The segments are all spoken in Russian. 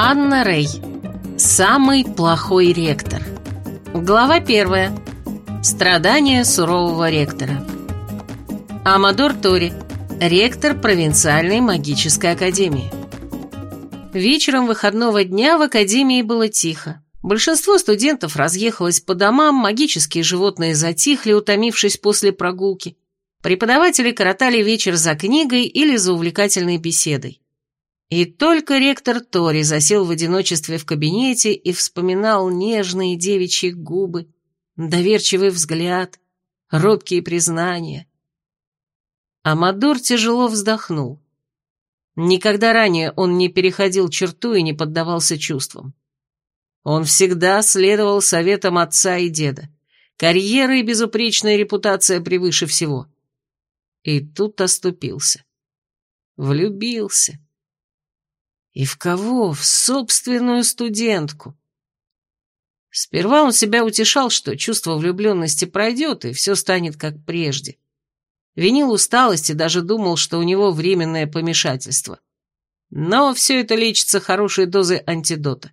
Анна Рэй. Самый плохой ректор. Глава первая. Страдания сурового ректора. Амадор Тори. Ректор провинциальной магической академии. Вечером выходного дня в академии было тихо. Большинство студентов разъехалось по домам, магические животные затихли, утомившись после прогулки. Преподаватели коротали вечер за книгой или за увлекательной беседой. И только ректор Тори засел в одиночестве в кабинете и вспоминал нежные девичьи губы, доверчивый взгляд, робкие признания. Амадор тяжело вздохнул. Никогда ранее он не переходил черту и не поддавался чувствам. Он всегда следовал советам отца и деда. Карьера и безупречная репутация превыше всего. И тут оступился. Влюбился. И в кого? В собственную студентку. Сперва он себя утешал, что чувство влюбленности пройдет, и все станет как прежде. Винил усталость и даже думал, что у него временное помешательство. Но все это лечится хорошей дозой антидота.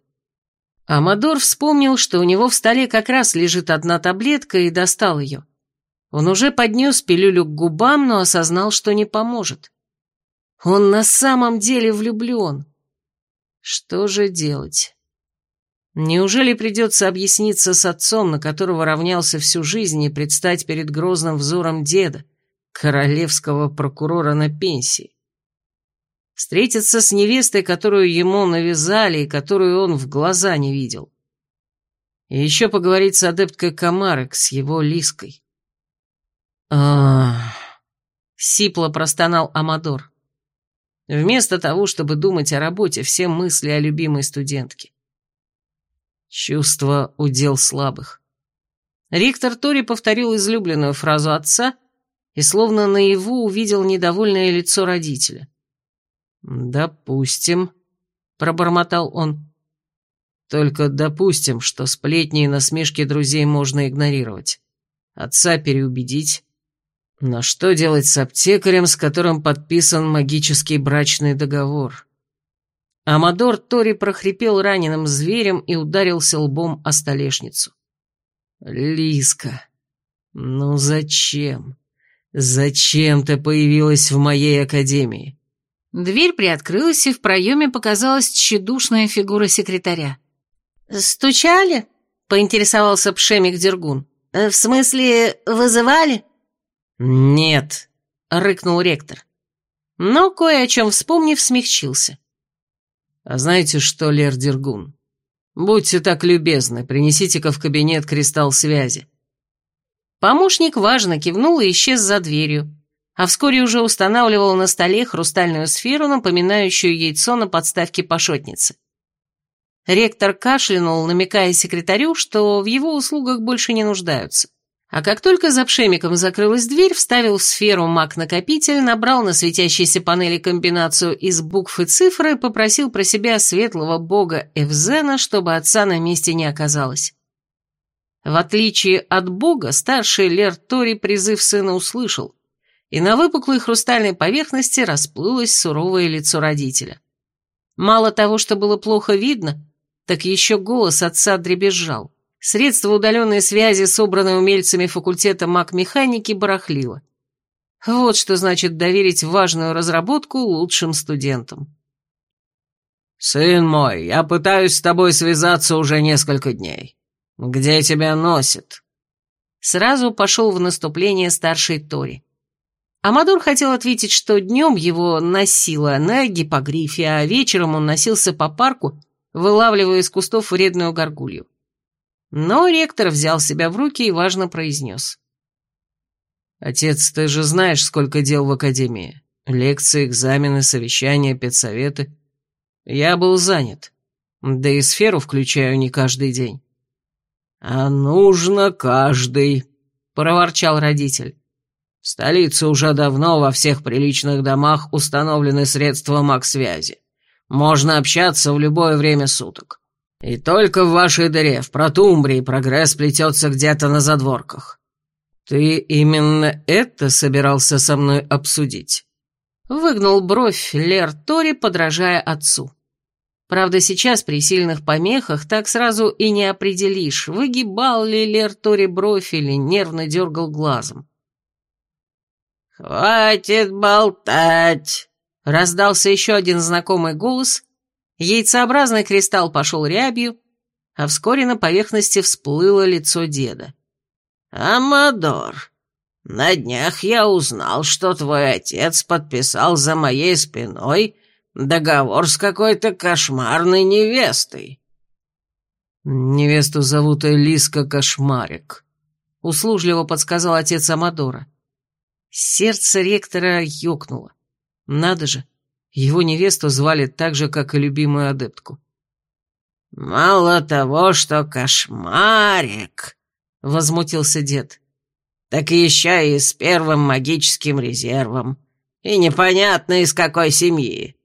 Амадор вспомнил, что у него в столе как раз лежит одна таблетка, и достал ее. Он уже поднес пилюлю к губам, но осознал, что не поможет. Он на самом деле влюблен. Что же делать? Неужели придется объясниться с отцом, на которого равнялся всю жизнь, и предстать перед грозным взором деда, королевского прокурора на пенсии? Встретиться с невестой, которую ему навязали и которую он в глаза не видел. И еще поговорить с адепткой Камарек, с его Лиской. Ах, сипло простонал Амадор. Вместо того, чтобы думать о работе, все мысли о любимой студентке. Чувство удел слабых. Ректор Тори повторил излюбленную фразу отца и словно наяву увидел недовольное лицо родителя. «Допустим», — пробормотал он. «Только допустим, что сплетни и насмешки друзей можно игнорировать. Отца переубедить. Но что делать с аптекарем, с которым подписан магический брачный договор?» Амадор Тори прохрипел раненым зверем и ударился лбом о столешницу. «Лиска, ну зачем? Зачем ты появилась в моей академии?» Дверь приоткрылась, и в проеме показалась тщедушная фигура секретаря. «Стучали?» — поинтересовался Пшемик Дергун. «В смысле, вызывали?» «Нет», — рыкнул ректор. Но, кое о чем вспомнив, смягчился. «А знаете что, Лер Дергун? Будьте так любезны, принесите-ка в кабинет кристалл связи». Помощник важно кивнул и исчез за дверью, а вскоре уже устанавливал на столе хрустальную сферу, напоминающую яйцо на подставке пошотницы. Ректор кашлянул, намекая секретарю, что в его услугах больше не нуждаются. А как только за пшемиком закрылась дверь, вставил в сферу маг-накопитель, набрал на светящейся панели комбинацию из букв и цифр и попросил про себя светлого бога Эвзена, чтобы отца на месте не оказалось. В отличие от бога, старший Лер Тори призыв сына услышал, и на выпуклой хрустальной поверхности расплылось суровое лицо родителя. Мало того, что было плохо видно, так еще голос отца дребезжал. Средства удаленной связи, собранные умельцами факультета маг-механики, барахлило. Вот что значит доверить важную разработку лучшим студентам. «Сын мой, я пытаюсь с тобой связаться уже несколько дней. Где тебя носит?» Сразу пошел в наступление старший Тори. Амадор хотел ответить, что днем его носило на гипогрифе, а вечером он носился по парку, вылавливая из кустов вредную горгулью. Но ректор взял себя в руки и важно произнес. «Отец, ты же знаешь, сколько дел в академии. Лекции, экзамены, совещания, педсоветы. Я был занят. Да и сферу включаю не каждый день». «А нужно каждый», — проворчал родитель. В столице уже давно во всех приличных домах установлены средства маг-связи. Можно общаться в любое время суток. И только в вашей дыре, в Протумбрии, прогресс плетется где-то на задворках. Ты именно это собирался со мной обсудить? Выгнул бровь Лер Тори, подражая отцу. Правда, сейчас при сильных помехах так сразу и не определишь, выгибал ли Лер Тори бровь или нервно дергал глазом. «Хватит болтать!» — раздался еще один знакомый голос, яйцеобразный кристалл пошел рябью, а вскоре на поверхности всплыло лицо деда. «Амадор, на днях я узнал, что твой отец подписал за моей спиной договор с какой-то кошмарной невестой». «Невесту зовут Элиска Кошмарик», — услужливо подсказал отец Амадора. Сердце ректора ёкнуло. Надо же, его невесту звали так же, как и любимую адептку. «Мало того, что кошмарик», — возмутился дед, — «так еще и с первым магическим резервом. И непонятно, из какой семьи».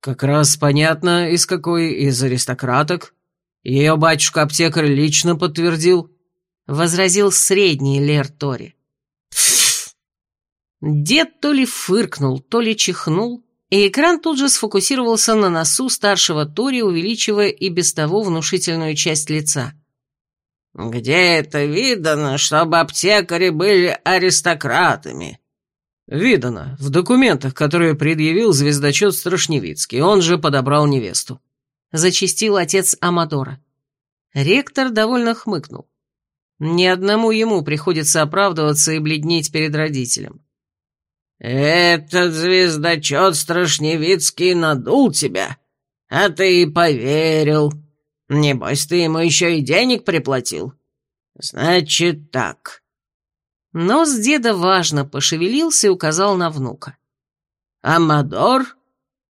«Как раз понятно, из какой из аристократок. Ее батюшка-аптекарь лично подтвердил», — возразил средний Лер Тори. Дед то ли фыркнул, то ли чихнул, и экран тут же сфокусировался на носу старшего Тори, увеличивая и без того внушительную часть лица. «Где это видано, чтобы аптекари были аристократами?» «Видано, в документах, которые предъявил звездочет Страшневицкий, он же подобрал невесту», — зачистил отец Амадора. Ректор довольно хмыкнул. Ни одному ему приходится оправдываться и бледнеть перед родителем. «Этот звездочет Страшневицкий надул тебя, а ты и поверил. Небось, ты ему еще и денег приплатил. Значит так». Нос деда важно пошевелился и указал на внука. «Амадор,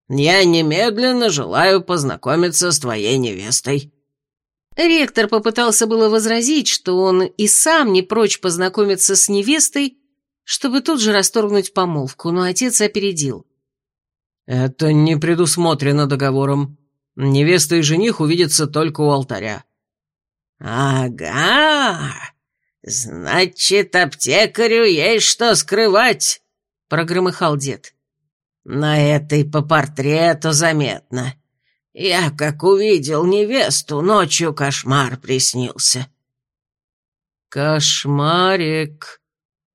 я немедленно желаю познакомиться с твоей невестой». Ректор попытался было возразить, что он и сам не прочь познакомиться с невестой, чтобы тут же расторгнуть помолвку, но отец опередил. «Это не предусмотрено договором. Невеста и жених увидятся только у алтаря». «Ага, значит, аптекарю есть что скрывать», — прогромыхал дед. «На этой по портрету заметно. Я, как увидел невесту, ночью кошмар приснился». «Кошмарик»,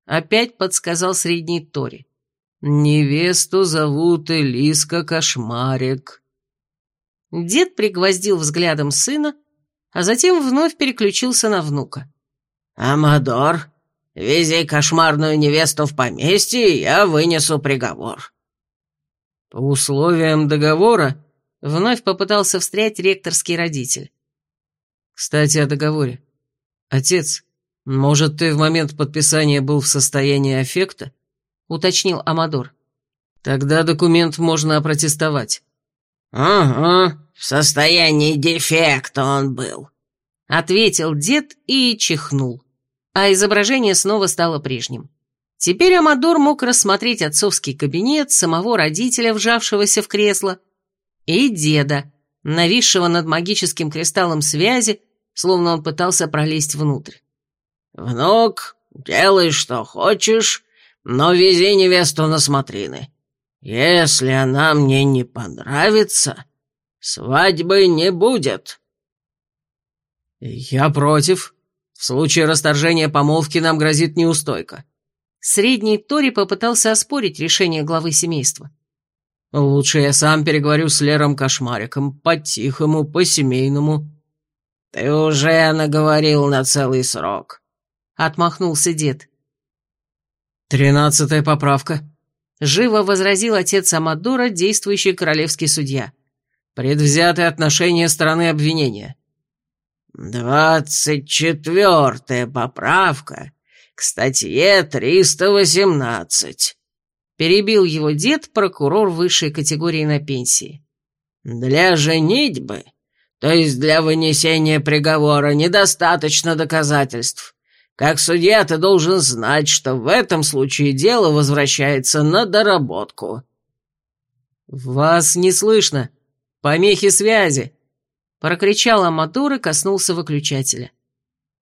Опять подсказал средний Тори. «Невесту зовут Элиска Кошмарик». Дед пригвоздил взглядом сына, а затем вновь переключился на внука. «Амадор, вези кошмарную невесту в поместье, и я вынесу приговор». «По условиям договора?» — вновь попытался встрять ректорский родитель. «Кстати, о договоре. Отец, «Может, ты в момент подписания был в состоянии аффекта?» — уточнил Амадор. «Тогда документ можно опротестовать». «Угу, в состоянии дефекта он был», — ответил дед и чихнул. А изображение снова стало прежним. Теперь Амадор мог рассмотреть отцовский кабинет, самого родителя, вжавшегося в кресло, и деда, нависшего над магическим кристаллом связи, словно он пытался пролезть внутрь. «Внук, делай, что хочешь, но вези невесту на смотрины. Если она мне не понравится, свадьбы не будет». «Я против. В случае расторжения помолвки нам грозит неустойка». Средний Тори попытался оспорить решение главы семейства. «Лучше я сам переговорю с Лером Кошмариком, по-тихому, по-семейному». «Ты уже наговорил на целый срок. — отмахнулся дед. «Тринадцатая поправка», — живо возразил отец Амадора, действующий королевский судья. «Предвзятое отношение стороны обвинения». «Двадцать четвертая поправка к статье триста восемнадцать», — перебил его дед, прокурор высшей категории на пенсии. «Для женитьбы, то есть для вынесения приговора, недостаточно доказательств. Как судья ты должен знать, что в этом случае дело возвращается на доработку». «Вас не слышно. Помехи связи!» Прокричал Амадор и коснулся выключателя.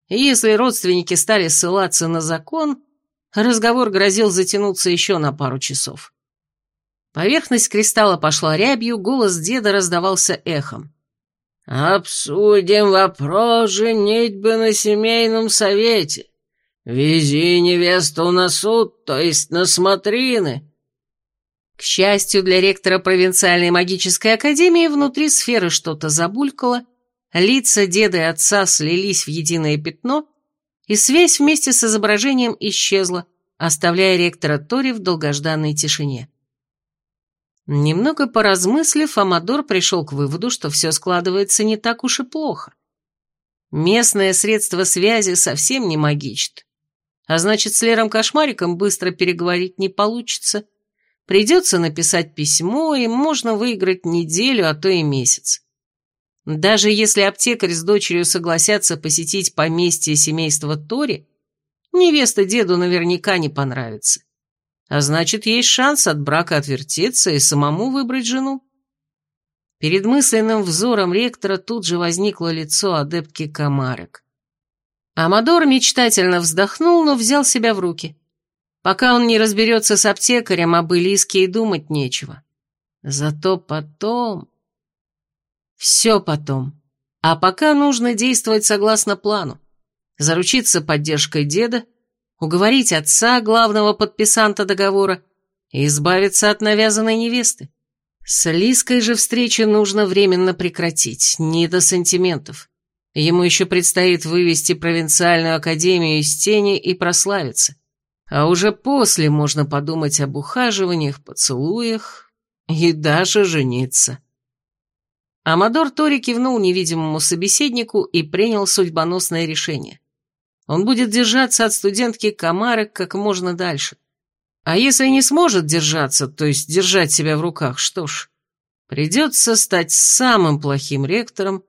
Если родственники стали ссылаться на закон, разговор грозил затянуться еще на пару часов. Поверхность кристалла пошла рябью, голос деда раздавался эхом. «Обсудим вопрос женитьбы на семейном совете. Вези невесту на суд, то есть на смотрины». К счастью для ректора провинциальной магической академии, внутри сферы что-то забулькало, лица деда и отца слились в единое пятно, и связь вместе с изображением исчезла, оставляя ректора Тори в долгожданной тишине. Немного поразмыслив, Амадор пришел к выводу, что все складывается не так уж и плохо. Местное средство связи совсем не магичит. А значит, с Лером Кошмариком быстро переговорить не получится. Придется написать письмо, и можно выиграть неделю, а то и месяц. Даже если аптекарь с дочерью согласятся посетить поместье семейства Тори, невеста деду наверняка не понравится. А значит, есть шанс от брака отвертеться и самому выбрать жену. Перед мысленным взором ректора тут же возникло лицо адептки Камарек. Амадор мечтательно вздохнул, но взял себя в руки. Пока он не разберется с аптекарем, об Элиске и думать нечего. Зато потом... Все потом. А пока нужно действовать согласно плану. Заручиться поддержкой деда, уговорить отца, главного подписанта договора, и избавиться от навязанной невесты. С Лиской же встречу нужно временно прекратить, не до сантиментов. Ему еще предстоит вывести провинциальную академию из тени и прославиться. А уже после можно подумать об ухаживаниях, поцелуях и даже жениться. Амадор Тори кивнул невидимому собеседнику и принял судьбоносное решение. Он будет держаться от студентки Камарок как можно дальше. А если не сможет держаться, то есть держать себя в руках, что ж, придется стать самым плохим ректором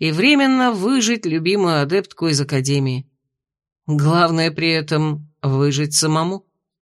и временно выжить любимую адептку из академии. Главное при этом выжить самому.